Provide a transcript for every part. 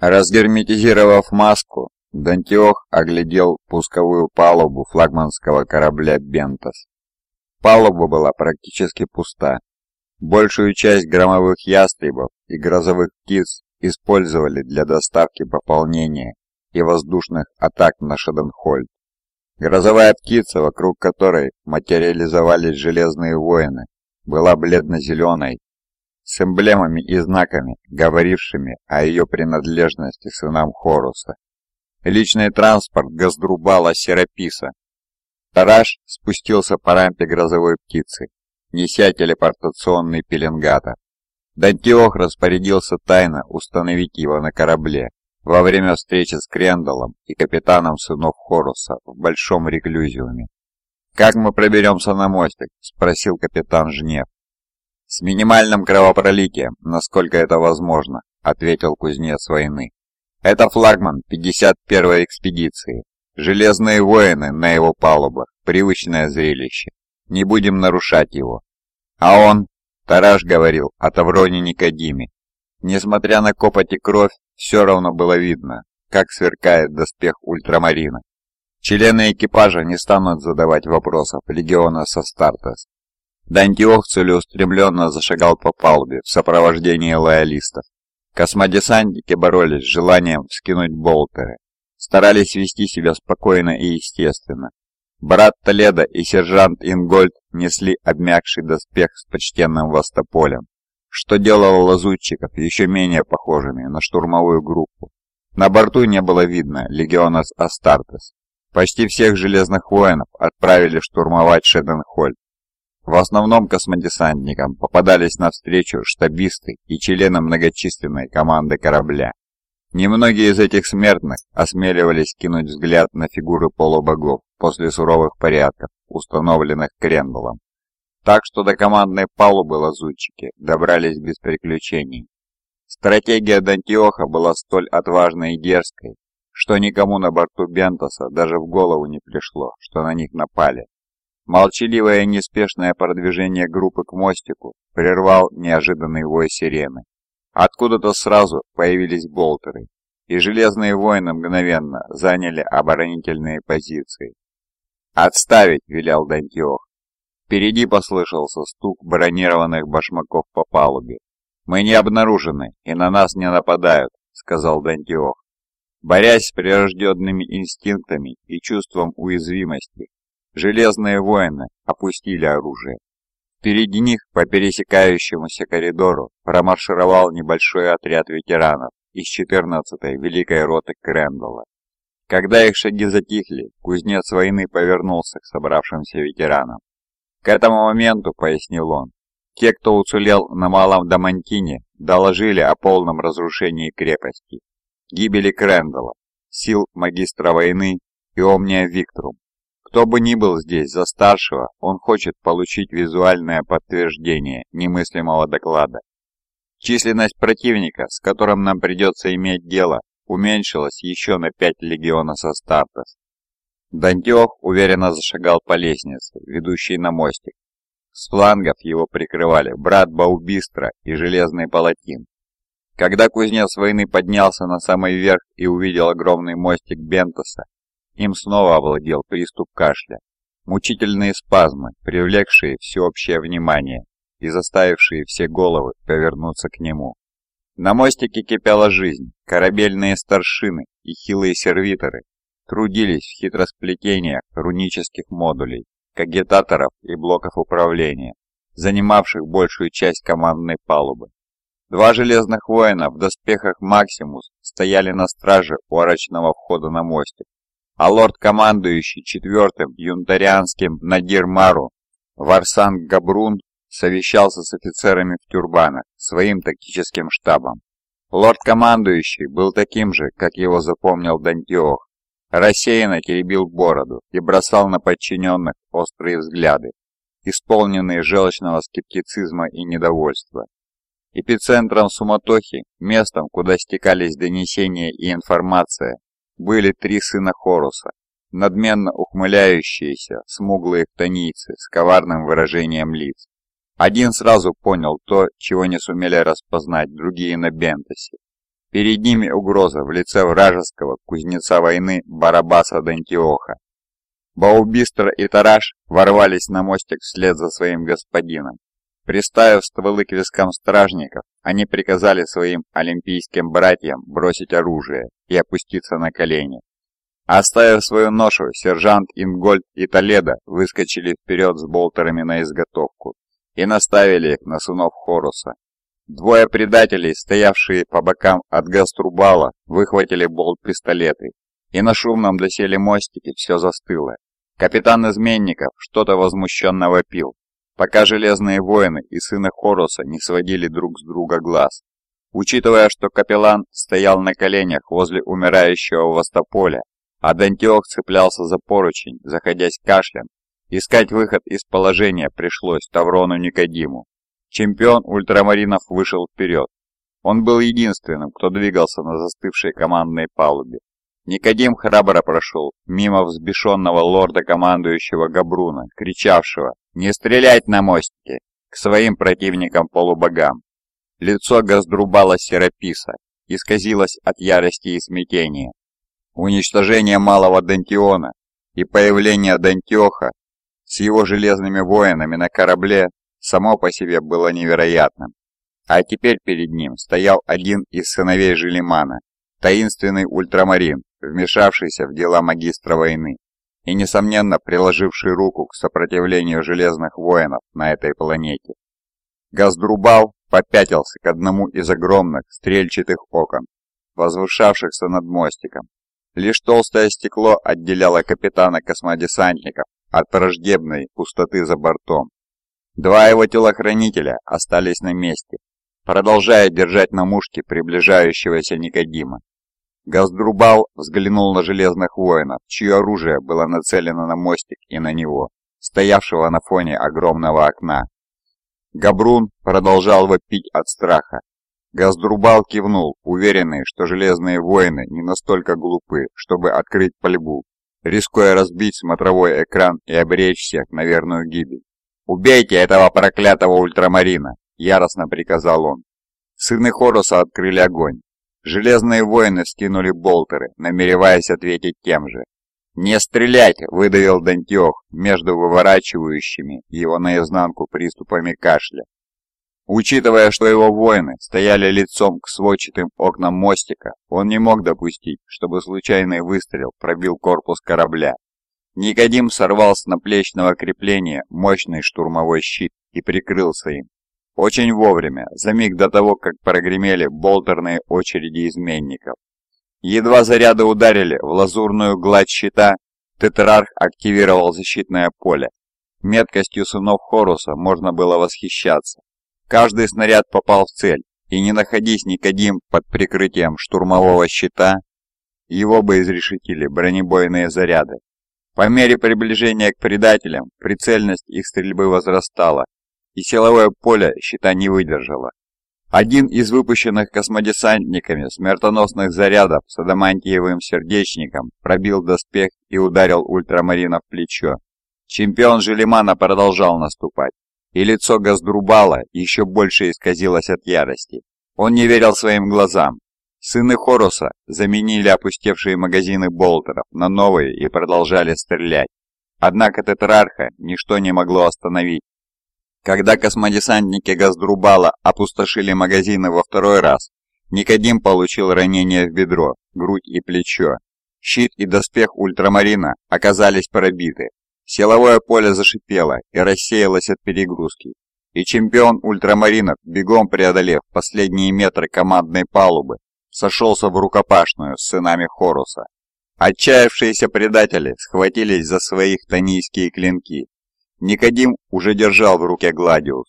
Разгерметизировав маску, Дантиох оглядел пусковую палубу флагманского корабля «Бентос». Палуба была практически пуста. Большую часть громовых ястребов и грозовых птиц использовали для доставки пополнения и воздушных атак на Шаденхольд. Грозовая птица, вокруг которой материализовались железные воины, была бледно-зеленой, с эмблемами и знаками, говорившими о ее принадлежности сынам Хоруса. Личный транспорт Газдрубала Сераписа. Тараш спустился по рампе грозовой птицы, неся телепортационный пеленгатор. Дантиох распорядился тайно установить его на корабле во время встречи с Крендалом и капитаном сынов Хоруса в Большом Реклюзиуме. «Как мы проберемся на мостик?» – спросил капитан Жнев. «С минимальным кровопролитием, насколько это возможно», — ответил кузнец войны. «Это флагман 51-й экспедиции. Железные воины на его палубах, привычное зрелище. Не будем нарушать его». А он, Тараш говорил о Тавроне Никодиме. Несмотря на копоть и кровь, все равно было видно, как сверкает доспех ультрамарина. Члены экипажа не станут задавать вопросов легиона Састартес, Дантиох целеустремленно зашагал по палубе в сопровождении лоялистов. Космодесантники боролись с желанием вскинуть болтеры, старались вести себя спокойно и естественно. Брат Толедо и сержант Ингольд несли обмякший доспех с почтенным востополем, что делало лазутчиков еще менее похожими на штурмовую группу. На борту не было видно легиона Астартес. Почти всех железных воинов отправили штурмовать Шеденхольд, в основном космодесантникам попадались навстречу штабисты и члены многочисленной команды корабля. Немногие из этих смертных осмеливались кинуть взгляд на фигуры полубогов после суровых порядков, установленных Крендалом. Так что до командной палубы лазутчики добрались без приключений. Стратегия Дантиоха была столь отважной и дерзкой, что никому на борту Бентоса даже в голову не пришло, что на них напали. Молчаливое неспешное продвижение группы к мостику прервал неожиданный вой сирены. Откуда-то сразу появились болтеры, и железные воины мгновенно заняли оборонительные позиции. «Отставить!» — велел Дантиох. Впереди послышался стук бронированных башмаков по палубе. «Мы не обнаружены, и на нас не нападают», — сказал Дантиох. Борясь с прирожденными инстинктами и чувством уязвимости, Железные воины опустили оружие. Впереди них по пересекающемуся коридору промаршировал небольшой отряд ветеранов из 14-й Великой роты Крэндалла. Когда их шаги затихли, кузнец войны повернулся к собравшимся ветеранам. К этому моменту, пояснил он, те, кто уцелел на Малом Дамантине, доложили о полном разрушении крепости, гибели Крэндалла, сил магистра войны и Омния Виктрум, кто бы ни был здесь за старшего, он хочет получить визуальное подтверждение немыслимого доклада. Численность противника, с которым нам придется иметь дело, уменьшилась еще на пять легионов Астартес. Дантиох уверенно зашагал по лестнице, ведущей на мостик. С флангов его прикрывали брат Баубистра и Железный Палатин. Когда кузнец войны поднялся на самый верх и увидел огромный мостик Бентоса, им снова овладел приступ кашля. Мучительные спазмы, привлекшие всеобщее внимание и заставившие все головы повернуться к нему. На мостике кипела жизнь, корабельные старшины и хилые сервиторы трудились в хитросплетениях рунических модулей, кагитаторов и блоков управления, занимавших большую часть командной палубы. Два железных воина в доспехах Максимус стояли на страже у арочного входа на мостик, а лорд-командующий четвертым юнтарианским Надир Мару Варсан Габрун совещался с офицерами в тюрбанах, своим тактическим штабом. Лорд-командующий был таким же, как его запомнил Дантиох. Рассеянно теребил бороду и бросал на подчиненных острые взгляды, исполненные желчного скептицизма и недовольства. Эпицентром суматохи, местом, куда стекались донесения и информация, были три сына Хоруса, надменно ухмыляющиеся, смуглые хтонийцы с коварным выражением лиц. Один сразу понял то, чего не сумели распознать другие на Бентосе. Перед ними угроза в лице вражеского кузнеца войны Барабаса Дантиоха. Баубистр и Тараш ворвались на мостик вслед за своим господином. Приставив стволы к вискам стражников, они приказали своим олимпийским братьям бросить оружие и опуститься на колени. Оставив свою ношу, сержант Ингольд и Толедо выскочили вперед с болтерами на изготовку и наставили их на сынов Хоруса. Двое предателей, стоявшие по бокам от Гаструбала, выхватили болт-пистолеты, и на шумном доселе мостике все застыло. Капитан изменников что-то возмущенно вопил, пока Железные воины и сыны Хоруса не сводили друг с друга глаз. Учитывая, что капеллан стоял на коленях возле умирающего Востополя, а Дантиох цеплялся за поручень, заходясь кашлем, искать выход из положения пришлось Таврону Никодиму. Чемпион ультрамаринов вышел вперед. Он был единственным, кто двигался на застывшей командной палубе. Никодим храбро прошел мимо взбешенного лорда-командующего Габруна, кричавшего «Не стрелять на мостике!» к своим противникам-полубогам. Лицо Газдрубала Сераписа исказилось от ярости и смятения. Уничтожение малого Дантиона и появление Дантиоха с его железными воинами на корабле само по себе было невероятным. А теперь перед ним стоял один из сыновей Желимана, таинственный ультрамарин, вмешавшийся в дела магистра войны и, несомненно, приложивший руку к сопротивлению железных воинов на этой планете. Газдрубал попятился к одному из огромных стрельчатых окон, возвышавшихся над мостиком. Лишь толстое стекло отделяло капитана космодесантников от враждебной пустоты за бортом. Два его телохранителя остались на месте, продолжая держать на мушке приближающегося Никодима. Газдрубал взглянул на железных воинов, чье оружие было нацелено на мостик и на него, стоявшего на фоне огромного окна. Габрун продолжал вопить от страха. Газдрубал кивнул, уверенный, что железные воины не настолько глупы, чтобы открыть пальбу, рискуя разбить смотровой экран и обречь всех на верную гибель. «Убейте этого проклятого ультрамарина!» – яростно приказал он. Сыны Хоруса открыли огонь. Железные воины скинули болтеры, намереваясь ответить тем же. «Не стрелять!» – выдавил Дантиох между выворачивающими его наизнанку приступами кашля. Учитывая, что его воины стояли лицом к сводчатым окнам мостика, он не мог допустить, чтобы случайный выстрел пробил корпус корабля. Никодим сорвал с наплечного крепления мощный штурмовой щит и прикрылся им. Очень вовремя, за миг до того, как прогремели болтерные очереди изменников. Едва заряды ударили в лазурную гладь щита, Тетрарх активировал защитное поле. Меткостью сынов Хоруса можно было восхищаться. Каждый снаряд попал в цель, и не находись Никодим под прикрытием штурмового щита, его бы изрешетили бронебойные заряды. По мере приближения к предателям, прицельность их стрельбы возрастала, и силовое поле щита не выдержало. Один из выпущенных космодесантниками смертоносных зарядов с адамантиевым сердечником пробил доспех и ударил ультрамарина в плечо. Чемпион Желимана продолжал наступать, и лицо Газдрубала еще больше исказилось от ярости. Он не верил своим глазам. Сыны Хоруса заменили опустевшие магазины болтеров на новые и продолжали стрелять. Однако Тетрарха ничто не могло остановить. Когда космодесантники Газдрубала опустошили магазины во второй раз, Никодим получил ранение в бедро, грудь и плечо. Щит и доспех ультрамарина оказались пробиты. Силовое поле зашипело и рассеялось от перегрузки. И чемпион ультрамаринов, бегом преодолев последние метры командной палубы, сошелся в рукопашную с сынами Хоруса. Отчаявшиеся предатели схватились за своих тонийские клинки. Никодим уже держал в руке Гладиус.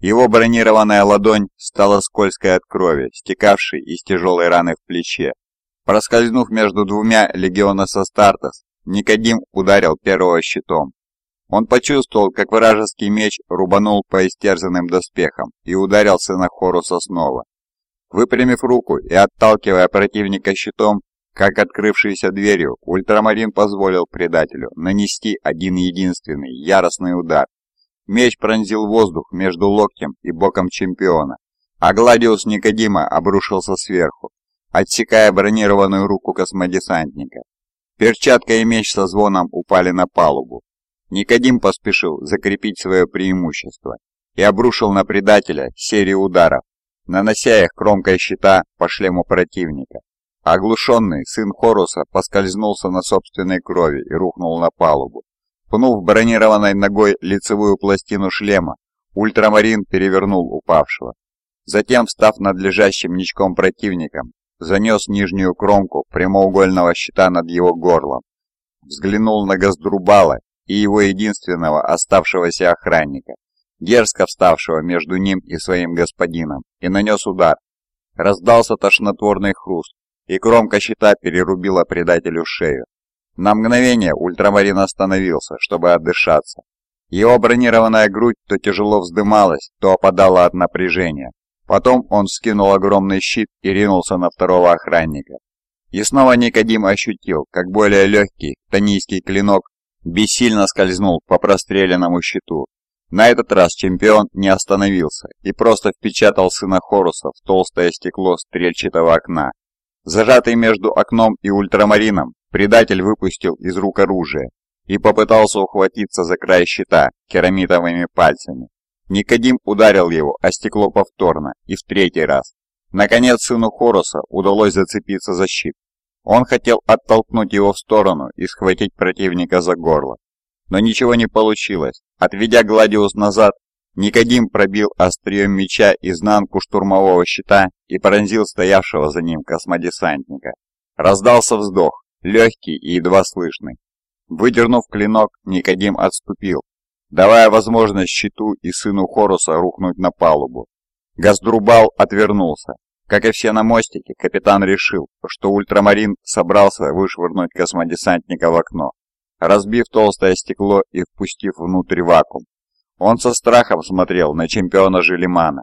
Его бронированная ладонь стала скользкой от крови, стекавшей из тяжелой раны в плече. Проскользнув между двумя легиона Састартес, Никодим ударил первого щитом. Он почувствовал, как вражеский меч рубанул по истерзанным доспехам и ударил сына Хоруса снова. Выпрямив руку и отталкивая противника щитом, как открывшейся дверью, ультрамарин позволил предателю нанести один единственный яростный удар. Меч пронзил воздух между локтем и боком чемпиона, а Гладиус Никодима обрушился сверху, отсекая бронированную руку космодесантника. Перчатка и меч со звоном упали на палубу. Никодим поспешил закрепить свое преимущество и обрушил на предателя серию ударов, нанося их кромкой щита по шлему противника. Оглушенный сын Хоруса поскользнулся на собственной крови и рухнул на палубу. Пнув бронированной ногой лицевую пластину шлема, ультрамарин перевернул упавшего. Затем, встав над лежащим ничком противником, занес нижнюю кромку прямоугольного щита над его горлом, взглянул на Газдрубала и его единственного оставшегося охранника, дерзко вставшего между ним и своим господином, и нанес удар. Раздался тошнотворный хруст, и кромка щита перерубила предателю шею. На мгновение ультрамарин остановился, чтобы отдышаться. Его бронированная грудь то тяжело вздымалась, то опадала от напряжения. Потом он скинул огромный щит и ринулся на второго охранника. И снова Никодим ощутил, как более легкий тонийский клинок бессильно скользнул по простреленному щиту. На этот раз чемпион не остановился и просто впечатал сына Хоруса в толстое стекло стрельчатого окна. Зажатый между окном и ультрамарином, предатель выпустил из рук оружие и попытался ухватиться за край щита керамитовыми пальцами. Никодим ударил его о стекло повторно и в третий раз. Наконец сыну Хоруса удалось зацепиться за щит. Он хотел оттолкнуть его в сторону и схватить противника за горло. Но ничего не получилось. Отведя Гладиус назад, Никодим пробил острием меча изнанку штурмового щита и пронзил стоявшего за ним космодесантника. Раздался вздох, легкий и едва слышный. Выдернув клинок, Никодим отступил, давая возможность щиту и сыну Хоруса рухнуть на палубу. Газдрубал отвернулся. Как и все на мостике, капитан решил, что ультрамарин собрался вышвырнуть космодесантника в окно, разбив толстое стекло и впустив внутрь вакуум. Он со страхом смотрел на чемпиона Желимана.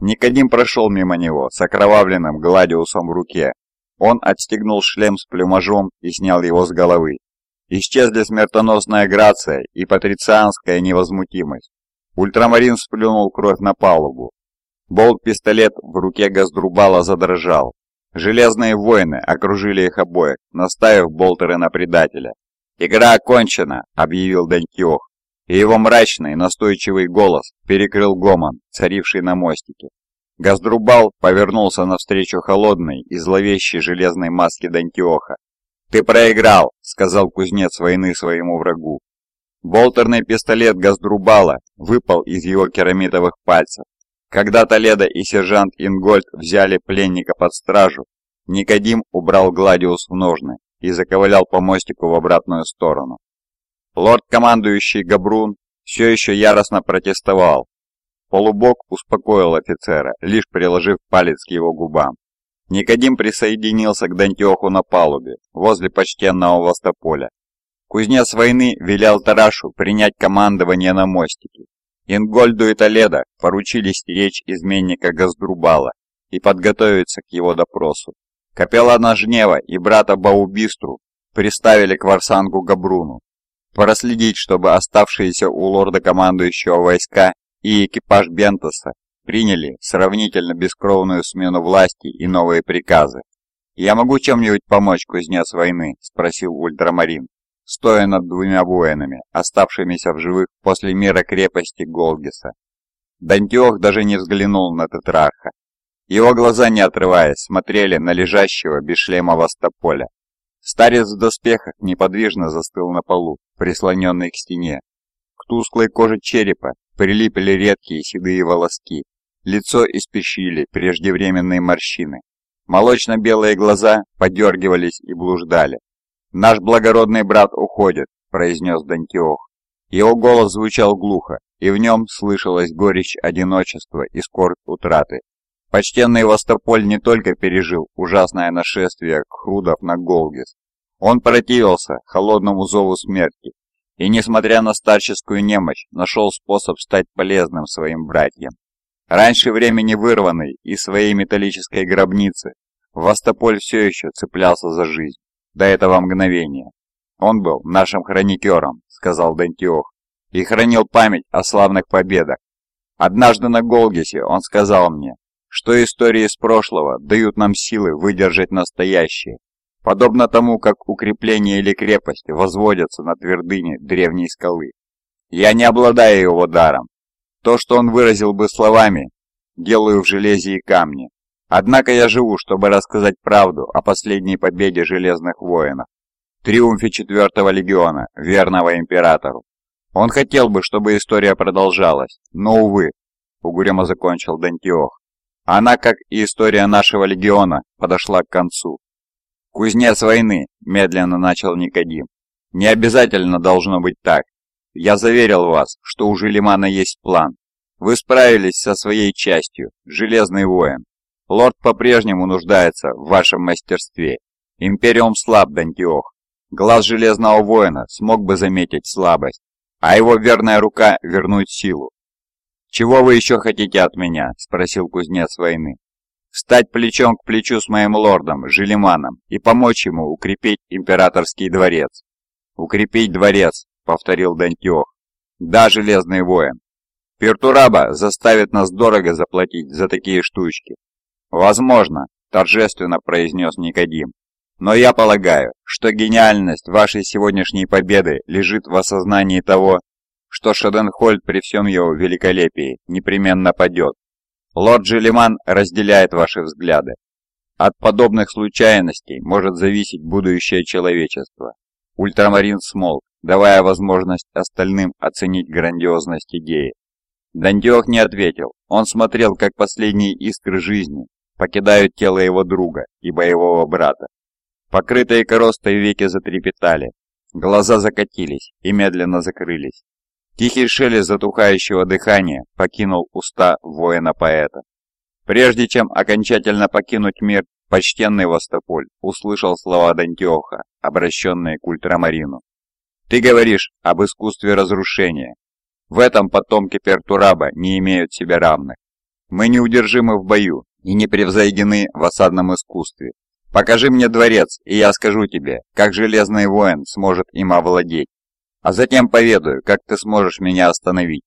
Никодим прошел мимо него с окровавленным гладиусом в руке. Он отстегнул шлем с плюмажом и снял его с головы. Исчезли смертоносная грация и патрицианская невозмутимость. Ультрамарин сплюнул кровь на палубу. Болт-пистолет в руке Газдрубала задрожал. Железные воины окружили их обоих, наставив болтеры на предателя. «Игра окончена!» — объявил Дантиох, и его мрачный, настойчивый голос перекрыл гомон, царивший на мостике. Газдрубал повернулся навстречу холодной и зловещей железной маске Дантиоха. «Ты проиграл!» — сказал кузнец войны своему врагу. Болтерный пистолет Газдрубала выпал из его керамитовых пальцев. Когда Толедо и сержант Ингольд взяли пленника под стражу, Никодим убрал Гладиус в ножны и заковылял по мостику в обратную сторону. Лорд-командующий Габрун все еще яростно протестовал. Полубок успокоил офицера, лишь приложив палец к его губам. Никодим присоединился к Дантиоху на палубе, возле почтенного Востополя. Кузнец войны велел Тарашу принять командование на мостике. Ингольду и Толедо поручили стеречь изменника Газдрубала и подготовиться к его допросу. Капеллана Жнева и брата Баубистру приставили к Варсангу Габруну. Проследить, чтобы оставшиеся у лорда-командующего войска и экипаж Бентоса приняли сравнительно бескровную смену власти и новые приказы. «Я могу чем-нибудь помочь, кузнец войны?» – спросил Ультрамарин, стоя над двумя воинами, оставшимися в живых после мира крепости Голгиса. Дантиох даже не взглянул на Тетрарха. Его глаза, не отрываясь, смотрели на лежащего без шлема Востополя. Старец в доспехах неподвижно застыл на полу, прислоненный к стене. К тусклой коже черепа прилипли редкие седые волоски, Лицо испещрили преждевременные морщины. Молочно-белые глаза подергивались и блуждали. «Наш благородный брат уходит», — произнес Дантиох. Его голос звучал глухо, и в нем слышалась горечь одиночества и скорбь утраты. Почтенный Востополь не только пережил ужасное нашествие хрудов на Голгис, он противился холодному зову смерти и, несмотря на старческую немощь, нашел способ стать полезным своим братьям. Раньше времени вырванный из своей металлической гробницы, Востополь все еще цеплялся за жизнь. До этого мгновения. «Он был нашим хроникером», — сказал Дантиох, «и хранил память о славных победах. Однажды на Голгисе он сказал мне, что истории из прошлого дают нам силы выдержать настоящее, подобно тому, как укрепление или крепость возводятся на твердыне древней скалы. Я не обладаю его даром. То, что он выразил бы словами, делаю в железе и камне. Однако я живу, чтобы рассказать правду о последней победе Железных Воинов, триумфе Четвертого Легиона, верного Императору. Он хотел бы, чтобы история продолжалась, но, увы, угрюмо закончил Дантиох. Она, как и история нашего Легиона, подошла к концу. «Кузнец войны», – медленно начал Никодим. «Не обязательно должно быть так. Я заверил вас, что у Желимана есть план. Вы справились со своей частью, Железный воин. Лорд по-прежнему нуждается в вашем мастерстве. Империум слаб, Дантиох. Глаз Железного воина смог бы заметить слабость, а его верная рука вернуть силу. «Чего вы еще хотите от меня?» – спросил кузнец войны. «Встать плечом к плечу с моим лордом, Желиманом, и помочь ему укрепить императорский дворец». «Укрепить дворец», — повторил Дантиох. «Да, Железный воин. Пертураба заставит нас дорого заплатить за такие штучки». «Возможно», — торжественно произнес Никодим. «Но я полагаю, что гениальность вашей сегодняшней победы лежит в осознании того, что Шаденхольд при всем его великолепии непременно падет. Лорд Джелиман разделяет ваши взгляды. От подобных случайностей может зависеть будущее человечества. Ультрамарин смолк, давая возможность остальным оценить грандиозность идеи. Дантиох не ответил. Он смотрел, как последние искры жизни покидают тело его друга и боевого брата. Покрытые коростой веки затрепетали, глаза закатились и медленно закрылись. Тихий шелест затухающего дыхания покинул уста воина-поэта. Прежде чем окончательно покинуть мир, почтенный Востополь услышал слова Дантиоха, обращенные к ультрамарину. «Ты говоришь об искусстве разрушения. В этом потомки Пертураба не имеют себе равных. Мы неудержимы в бою и не превзойдены в осадном искусстве. Покажи мне дворец, и я скажу тебе, как Железный воин сможет им овладеть. А затем поведаю, как ты сможешь меня остановить.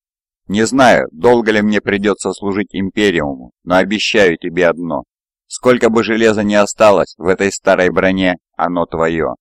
Не знаю, долго ли мне придется служить Империуму, но обещаю тебе одно. Сколько бы железа ни осталось в этой старой броне, оно твое.